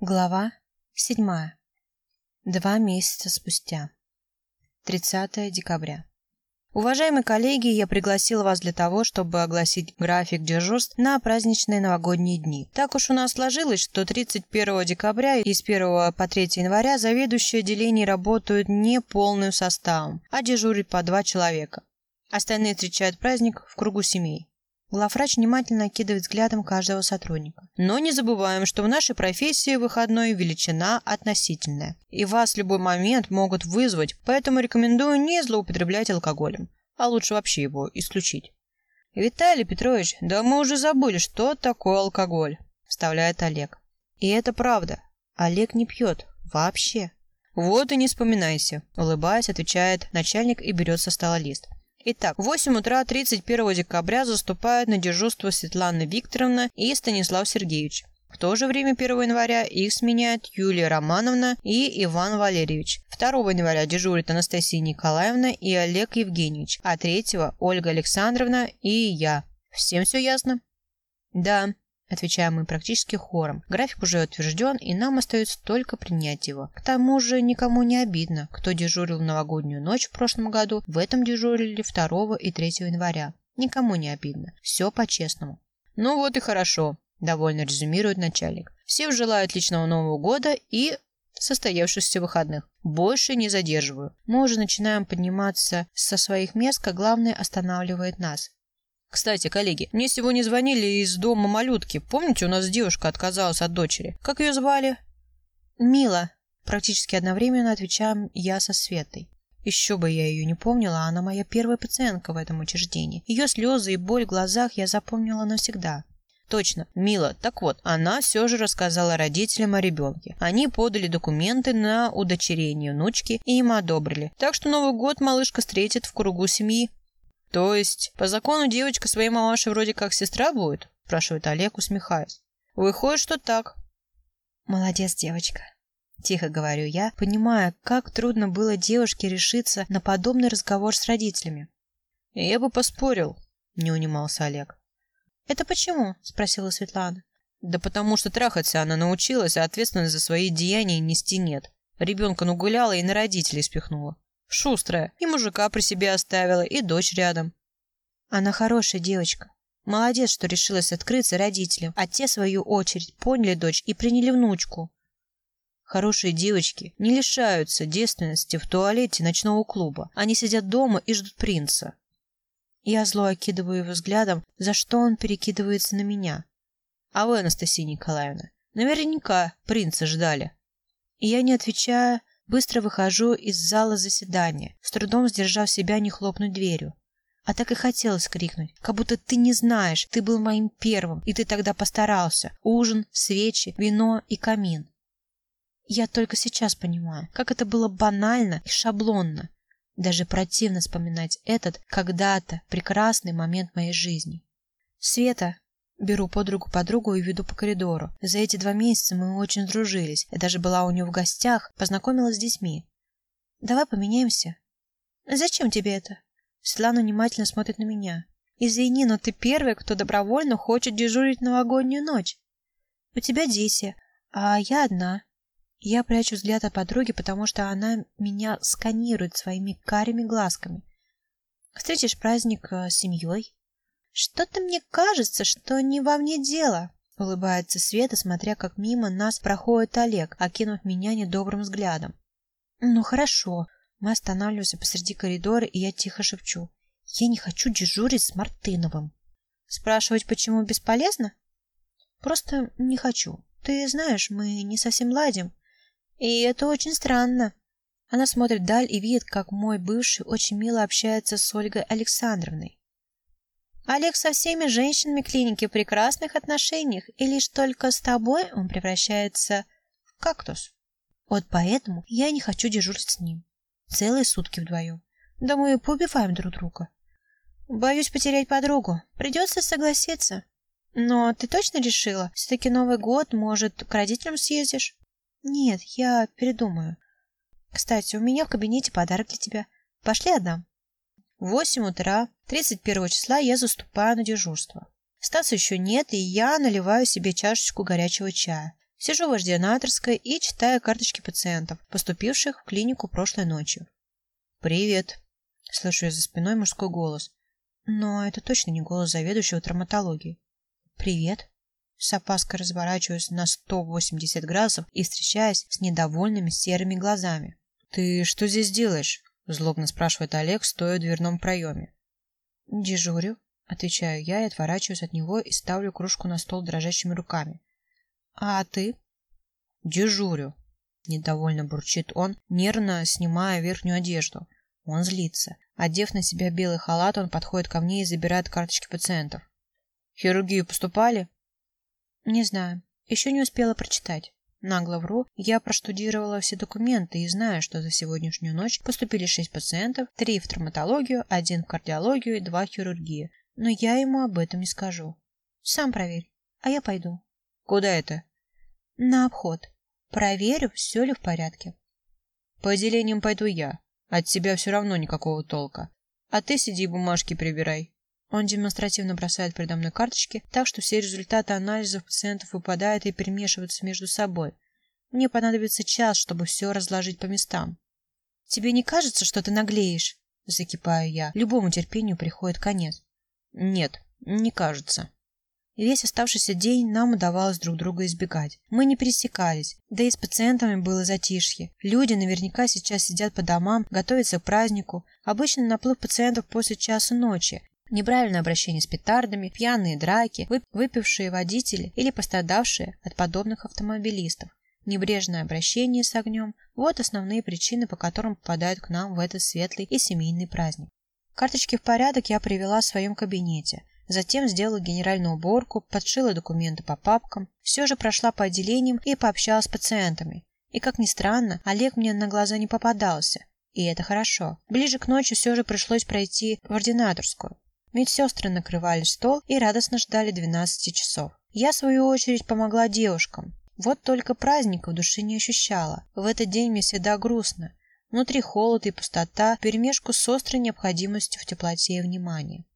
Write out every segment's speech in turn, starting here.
Глава седьмая. Два месяца спустя. 30 декабря. Уважаемые коллеги, я пригласила вас для того, чтобы огласить график дежурств на праздничные новогодние дни. Так уж у нас сложилось, что 31 декабря и с 1 по 3 января заведующие отделений работают не полным составом, а дежурят по два человека. Остальные встречают праздник в кругу семей. Главврач внимательно окидывает взглядом каждого сотрудника. Но не забываем, что в нашей профессии выходной величина относительная. И вас в любой момент могут вызвать, поэтому рекомендую не злоупотреблять алкоголем. А лучше вообще его исключить. «Виталий Петрович, да мы уже забыли, что такое алкоголь», – вставляет Олег. И это правда. Олег не пьет. Вообще. «Вот и не вспоминайся», – улыбаясь, отвечает начальник и берет со стола лист. Итак, в 8 утра 31 декабря заступают на дежурство Светлана Викторовна и Станислав Сергеевич. В то же время 1 января их сменяют Юлия Романовна и Иван Валерьевич. 2 января дежурят Анастасия Николаевна и Олег Евгеньевич, а 3 Ольга Александровна и я. Всем все ясно? Да, Отвечаем мы практически хором. График уже утвержден, и нам остается только принять его. К тому же никому не обидно, кто дежурил в новогоднюю ночь в прошлом году, в этом дежурили 2 и 3 января. Никому не обидно. Все по-честному. Ну вот и хорошо, довольно резюмирует начальник. Всем желаю отличного Нового года и состоявшихся выходных. Больше не задерживаю. Мы уже начинаем подниматься со своих мест, как главное останавливает нас. Кстати, коллеги, мне сегодня звонили из дома малютки. Помните, у нас девушка отказалась от дочери. Как ее звали? Мила. Практически одновременно отвечаем я со Светой. Еще бы я ее не помнила, она моя первая пациентка в этом учреждении. Ее слезы и боль в глазах я запомнила навсегда. Точно, Мила. Так вот, она все же рассказала родителям о ребенке. Они подали документы на удочерение внучки и им одобрили. Так что Новый год малышка встретит в кругу семьи. То есть, по закону девочка своей мамашей вроде как сестра будет? Спрашивает Олег, усмехаясь. Выходит, что так. Молодец, девочка. Тихо говорю я, понимая, как трудно было девушке решиться на подобный разговор с родителями. Я бы поспорил, не унимался Олег. Это почему? Спросила Светлана. Да потому что трахаться она научилась, а ответственность за свои деяния нести нет. Ребенка нагуляла и на родителей спихнула. Шустрая. И мужика при себе оставила, и дочь рядом. Она хорошая девочка. Молодец, что решилась открыться родителям, а те, в свою очередь, поняли дочь и приняли внучку. Хорошие девочки не лишаются девственности в туалете ночного клуба. Они сидят дома и ждут принца. Я зло окидываю его взглядом, за что он перекидывается на меня. А вы, Анастасия Николаевна, наверняка принца ждали. И я, не отвечая, Быстро выхожу из зала заседания, с трудом сдержав себя не хлопнуть дверью. А так и хотелось крикнуть, как будто ты не знаешь, ты был моим первым, и ты тогда постарался. Ужин, свечи, вино и камин. Я только сейчас понимаю, как это было банально и шаблонно. Даже противно вспоминать этот когда-то прекрасный момент моей жизни. Света, Беру подругу подругу и веду по коридору. За эти два месяца мы очень сдружились. Я даже была у нее в гостях, познакомилась с детьми. Давай поменяемся. Зачем тебе это? Светлана внимательно смотрит на меня. Извини, но ты первая, кто добровольно хочет дежурить новогоднюю ночь. У тебя дети, а я одна. Я прячу взгляд от подруги, потому что она меня сканирует своими карими глазками. Встретишь праздник э, с семьей? «Что-то мне кажется, что не во мне дело», — улыбается Света, смотря как мимо нас проходит Олег, окинув меня недобрым взглядом. «Ну хорошо». Мы останавливаемся посреди коридора, и я тихо шепчу. «Я не хочу дежурить с Мартыновым». «Спрашивать, почему бесполезно?» «Просто не хочу. Ты знаешь, мы не совсем ладим. И это очень странно». Она смотрит вдаль и видит, как мой бывший очень мило общается с Ольгой Александровной. Олег со всеми женщинами клиники в прекрасных отношениях, и лишь только с тобой он превращается в кактус. Вот поэтому я не хочу дежурить с ним. Целые сутки вдвоем. Да мы поубиваем друг друга. Боюсь потерять подругу. Придется согласиться. Но ты точно решила? Все-таки Новый год, может, к родителям съездишь? Нет, я передумаю. Кстати, у меня в кабинете подарок для тебя. Пошли отдам. В восемь утра 31 числа я заступаю на дежурство. Стаса еще нет, и я наливаю себе чашечку горячего чая. Сижу в ординаторской и читаю карточки пациентов, поступивших в клинику прошлой ночью. «Привет!» – слышу я за спиной мужской голос. Но это точно не голос заведующего травматологии. «Привет!» С опаской разворачиваюсь на 180 градусов и встречаясь с недовольными серыми глазами. «Ты что здесь делаешь?» – злобно спрашивает Олег, стоя в дверном проеме. «Дежурю», – отвечаю я и отворачиваюсь от него и ставлю кружку на стол дрожащими руками. «А ты?» «Дежурю», — недовольно бурчит он, нервно снимая верхнюю одежду. Он злится. Одев на себя белый халат, он подходит ко мне и забирает карточки пациентов. «В хирургию поступали?» «Не знаю. Еще не успела прочитать». Нагло вру, я проштудировала все документы и знаю, что за сегодняшнюю ночь поступили шесть пациентов, три в травматологию, один в кардиологию и два в хирургию. Но я ему об этом не скажу. Сам проверь, а я пойду. Куда это? На обход. Проверю, все ли в порядке. По отделениям пойду я. От тебя все равно никакого толка. А ты сиди бумажки прибирай. Он демонстративно бросает передо мной карточки, так что все результаты анализов пациентов выпадают и перемешиваются между собой. Мне понадобится час, чтобы все разложить по местам. Тебе не кажется, что ты наглеешь? Закипаю я. Любому терпению приходит конец. Нет, не кажется. Весь оставшийся день нам удавалось друг друга избегать. Мы не пересекались, да и с пациентами было затишье. Люди наверняка сейчас сидят по домам, готовятся к празднику. Обычно наплыв пациентов после часа ночи. Неправильное обращение с петардами, пьяные драки, выпившие водители или пострадавшие от подобных автомобилистов. Небрежное обращение с огнем – вот основные причины, по которым попадают к нам в этот светлый и семейный праздник. Карточки в порядок я привела в своем кабинете. Затем сделала генеральную уборку, подшила документы по папкам, все же прошла по отделениям и пообщалась с пациентами. И, как ни странно, Олег мне на глаза не попадался. И это хорошо. Ближе к ночи все же пришлось пройти в ординаторскую. Медсестры накрывали стол и радостно ждали 12 часов. Я, в свою очередь, помогла девушкам. Вот только праздника в душе не ощущала. В этот день мне всегда грустно. Внутри холод и пустота, перемешку с острой необходимостью в теплоте и внимании.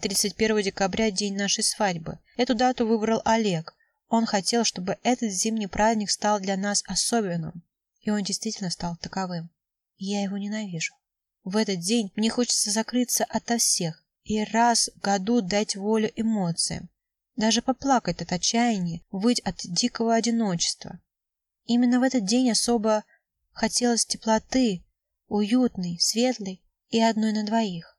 31 декабря – день нашей свадьбы. Эту дату выбрал Олег. Он хотел, чтобы этот зимний праздник стал для нас особенным. И он действительно стал таковым. Я его ненавижу. В этот день мне хочется закрыться ото всех и раз в году дать волю эмоциям. Даже поплакать от отчаяния, выть от дикого одиночества. Именно в этот день особо хотелось теплоты, уютной, светлой и одной на двоих.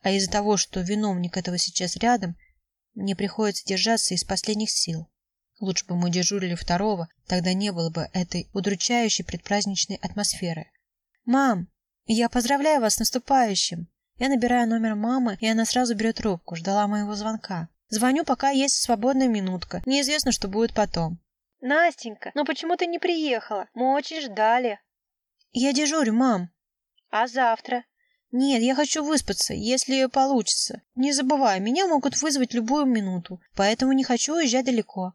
А из-за того, что виновник этого сейчас рядом, мне приходится держаться из последних сил. Лучше бы мы дежурили второго, тогда не было бы этой удручающей предпраздничной атмосферы. «Мам, я поздравляю вас с наступающим!» Я набираю номер мамы, и она сразу берет трубку, ждала моего звонка. Звоню, пока есть свободная минутка. Неизвестно, что будет потом. «Настенька, ну почему ты не приехала? Мы очень ждали». «Я дежурю, мам». «А завтра?» «Нет, я хочу выспаться, если получится. Не забывай, меня могут вызвать любую минуту, поэтому не хочу уезжать далеко».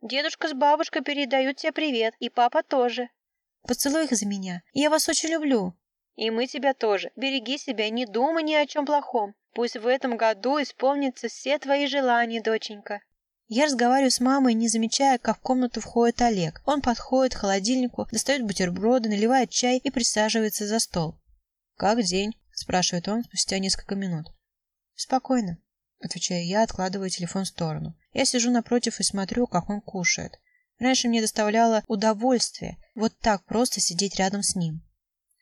«Дедушка с бабушкой передают тебе привет, и папа тоже». «Поцелуй их за меня. Я вас очень люблю». «И мы тебя тоже. Береги себя, не думай ни о чем плохом. Пусть в этом году исполнятся все твои желания, доченька». Я разговариваю с мамой, не замечая, как в комнату входит Олег. Он подходит к холодильнику, достает бутерброды, наливает чай и присаживается за стол. «Как день?» спрашивает он спустя несколько минут. Спокойно, отвечаю я, откладывая телефон в сторону. Я сижу напротив и смотрю, как он кушает. Раньше мне доставляло удовольствие вот так просто сидеть рядом с ним.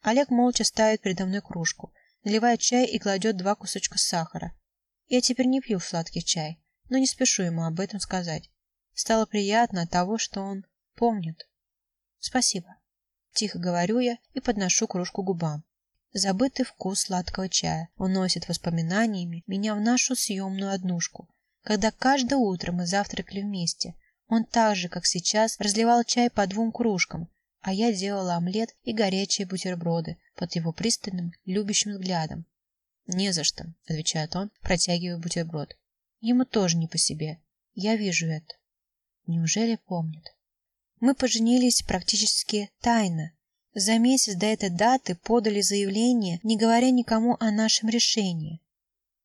Олег молча ставит передо мной кружку, наливает чай и кладет два кусочка сахара. Я теперь не пью сладкий чай, но не спешу ему об этом сказать. Стало приятно от того, что он помнит. Спасибо. Тихо говорю я и подношу кружку губам. Забытый вкус сладкого чая уносит воспоминаниями меня в нашу съемную однушку, когда каждое утро мы завтракали вместе. Он так же, как сейчас, разливал чай по двум кружкам, а я делала омлет и горячие бутерброды под его пристальным, любящим взглядом. «Не за что», — отвечает он, протягивая бутерброд. Ему тоже не по себе. Я вижу это. Неужели помнит? Мы поженились практически тайно, за месяц до этой даты подали заявление, не говоря никому о нашем решении.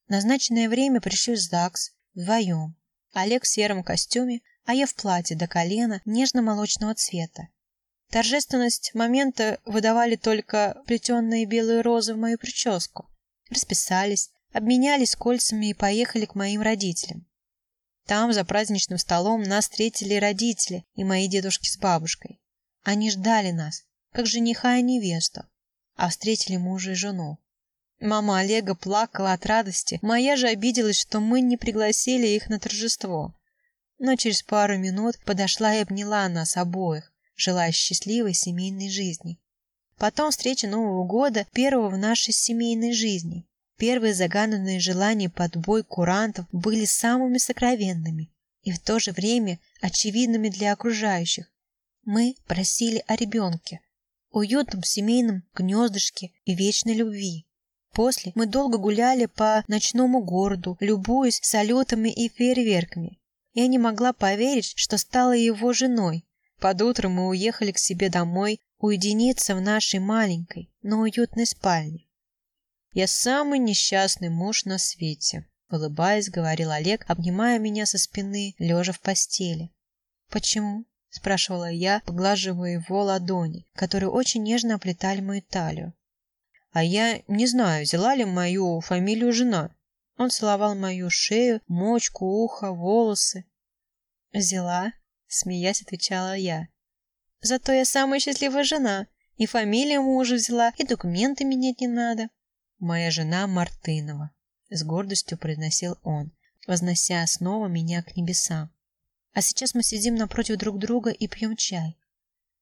назначенное время пришли в ЗАГС вдвоем. Олег в сером костюме, а я в платье до колена нежно-молочного цвета. Торжественность момента выдавали только плетенные белые розы в мою прическу. Расписались, обменялись кольцами и поехали к моим родителям. Там, за праздничным столом, нас встретили родители и мои дедушки с бабушкой. Они ждали нас, как жениха и невесту, а встретили мужа и жену. Мама Олега плакала от радости, моя же обиделась, что мы не пригласили их на торжество. Но через пару минут подошла и обняла нас обоих, желая счастливой семейной жизни. Потом встреча Нового года, первого в нашей семейной жизни. Первые загаданные желания под бой курантов были самыми сокровенными и в то же время очевидными для окружающих. Мы просили о ребенке, уютном семейном гнездышке и вечной любви. После мы долго гуляли по ночному городу, любуясь салютами и фейерверками. Я не могла поверить, что стала его женой. Под утро мы уехали к себе домой, уединиться в нашей маленькой, но уютной спальне. «Я самый несчастный муж на свете», — улыбаясь, говорил Олег, обнимая меня со спины, лежа в постели. «Почему?» — спрашивала я, поглаживая его ладони, которые очень нежно оплетали мою талию. А я не знаю, взяла ли мою фамилию жена. Он целовал мою шею, мочку, ухо, волосы. «Взяла?» — смеясь, отвечала я. «Зато я самая счастливая жена. И фамилию мужа взяла, и документы менять не надо». «Моя жена Мартынова», — с гордостью произносил он, вознося снова меня к небесам. А сейчас мы сидим напротив друг друга и пьем чай.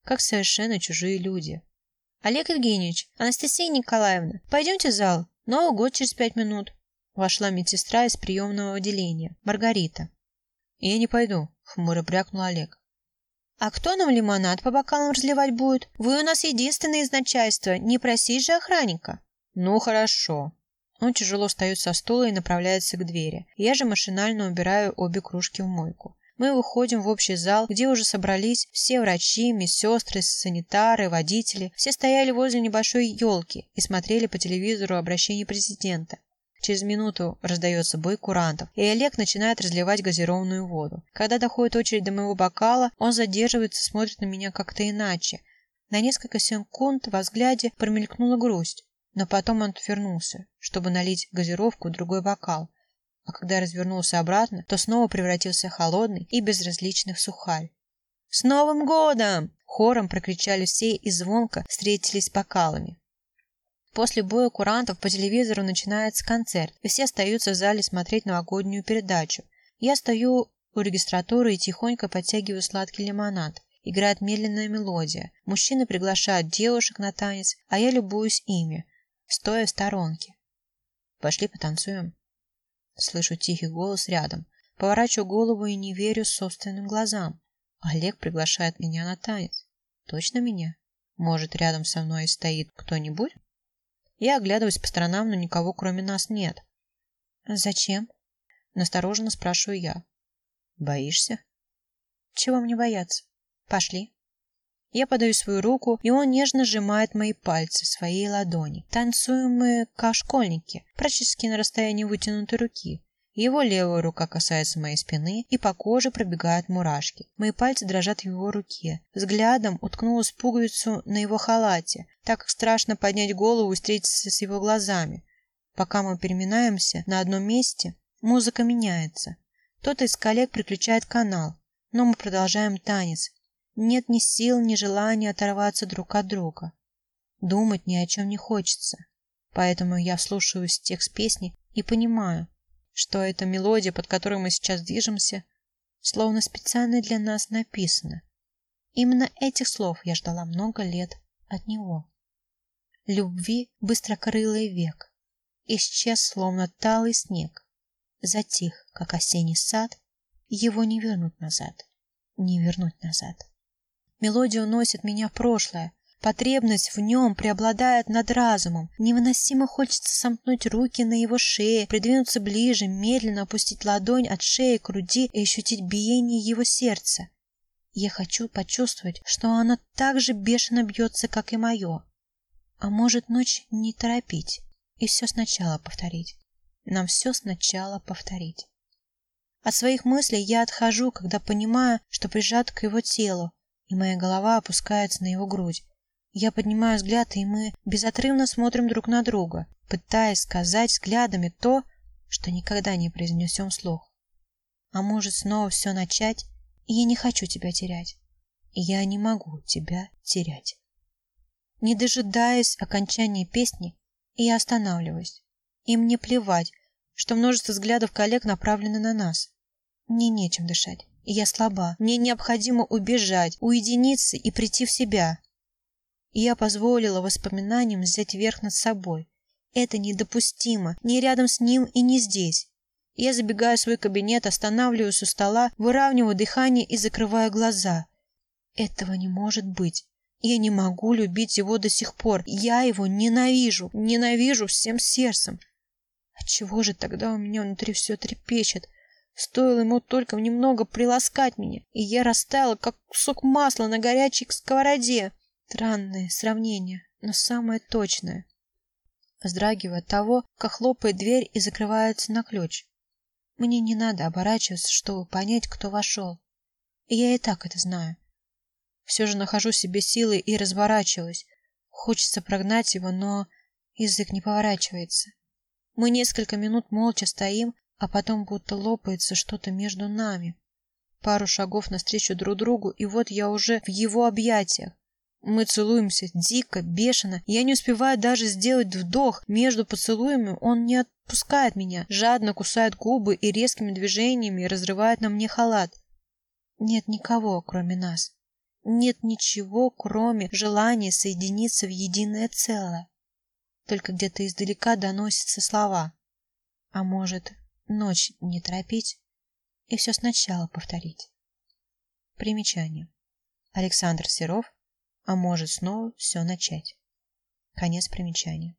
Как совершенно чужие люди. «Олег Евгеньевич, Анастасия Николаевна, пойдемте в зал. Новый год через пять минут». Вошла медсестра из приемного отделения, Маргарита. «Я не пойду», — хмуро брякнул Олег. «А кто нам лимонад по бокалам разливать будет? Вы у нас единственное из начальства, не просить же охранника». «Ну, хорошо». Он тяжело встает со стула и направляется к двери. Я же машинально убираю обе кружки в мойку. Мы выходим в общий зал, где уже собрались все врачи, медсестры, санитары, водители. Все стояли возле небольшой елки и смотрели по телевизору обращение президента. Через минуту раздается бой курантов, и Олег начинает разливать газированную воду. Когда доходит очередь до моего бокала, он задерживается, смотрит на меня как-то иначе. На несколько секунд во взгляде промелькнула грусть, но потом он отвернулся, чтобы налить газировку в другой бокал а когда развернулся обратно, то снова превратился в холодный и безразличный в сухарь. «С Новым годом!» — хором прокричали все и звонко встретились бокалами. После боя курантов по телевизору начинается концерт, и все остаются в зале смотреть новогоднюю передачу. Я стою у регистратуры и тихонько подтягиваю сладкий лимонад. Играет медленная мелодия. Мужчины приглашают девушек на танец, а я любуюсь ими, стоя в сторонке. Пошли потанцуем. Слышу тихий голос рядом. Поворачиваю голову и не верю собственным глазам. Олег приглашает меня на танец. Точно меня? Может, рядом со мной стоит кто-нибудь? Я оглядываюсь по сторонам, но никого кроме нас нет. Зачем? Настороженно спрашиваю я. Боишься? Чего мне бояться? Пошли. Я подаю свою руку, и он нежно сжимает мои пальцы в своей ладони. Танцуем мы, как школьники, практически на расстоянии вытянутой руки. Его левая рука касается моей спины, и по коже пробегают мурашки. Мои пальцы дрожат в его руке. Взглядом уткнулась пуговицу на его халате, так страшно поднять голову и встретиться с его глазами. Пока мы переминаемся на одном месте, музыка меняется. Кто-то из коллег приключает канал, но мы продолжаем танец, нет ни сил, ни желания оторваться друг от друга. Думать ни о чем не хочется. Поэтому я слушаюсь текст песни и понимаю, что эта мелодия, под которой мы сейчас движемся, словно специально для нас написана. Именно этих слов я ждала много лет от него. Любви быстрокрылый век исчез, словно талый снег. Затих, как осенний сад, его не вернуть назад, не вернуть назад. Мелодия уносит меня в прошлое. Потребность в нем преобладает над разумом. Невыносимо хочется сомкнуть руки на его шее, придвинуться ближе, медленно опустить ладонь от шеи к груди и ощутить биение его сердца. Я хочу почувствовать, что оно так же бешено бьется, как и мое. А может, ночь не торопить и все сначала повторить. Нам все сначала повторить. От своих мыслей я отхожу, когда понимаю, что прижат к его телу, и моя голова опускается на его грудь. Я поднимаю взгляд, и мы безотрывно смотрим друг на друга, пытаясь сказать взглядами то, что никогда не произнесем вслух. А может снова все начать, и я не хочу тебя терять. И я не могу тебя терять. Не дожидаясь окончания песни, я останавливаюсь. И мне плевать, что множество взглядов коллег направлены на нас. Мне нечем дышать, я слаба. Мне необходимо убежать, уединиться и прийти в себя. И я позволила воспоминаниям взять верх над собой. Это недопустимо, ни рядом с ним и не здесь. Я забегаю в свой кабинет, останавливаюсь у стола, выравниваю дыхание и закрываю глаза. Этого не может быть. Я не могу любить его до сих пор. Я его ненавижу, ненавижу всем сердцем. Отчего же тогда у меня внутри все трепещет? Стоило ему только немного приласкать меня, и я растаяла, как кусок масла на горячей сковороде. Странное сравнение, но самое точное. Вздрагивая от того, как хлопает дверь и закрывается на ключ. Мне не надо оборачиваться, чтобы понять, кто вошел. Я и так это знаю. Все же нахожу себе силы и разворачиваюсь. Хочется прогнать его, но язык не поворачивается. Мы несколько минут молча стоим, а потом будто лопается что-то между нами. Пару шагов навстречу друг другу, и вот я уже в его объятиях. Мы целуемся дико, бешено. Я не успеваю даже сделать вдох. Между поцелуями он не отпускает меня, жадно кусает губы и резкими движениями разрывает на мне халат. Нет никого, кроме нас. Нет ничего, кроме желания соединиться в единое целое. Только где-то издалека доносятся слова. А может, ночь не торопить и все сначала повторить. Примечание. Александр Серов, а может снова все начать. Конец примечания.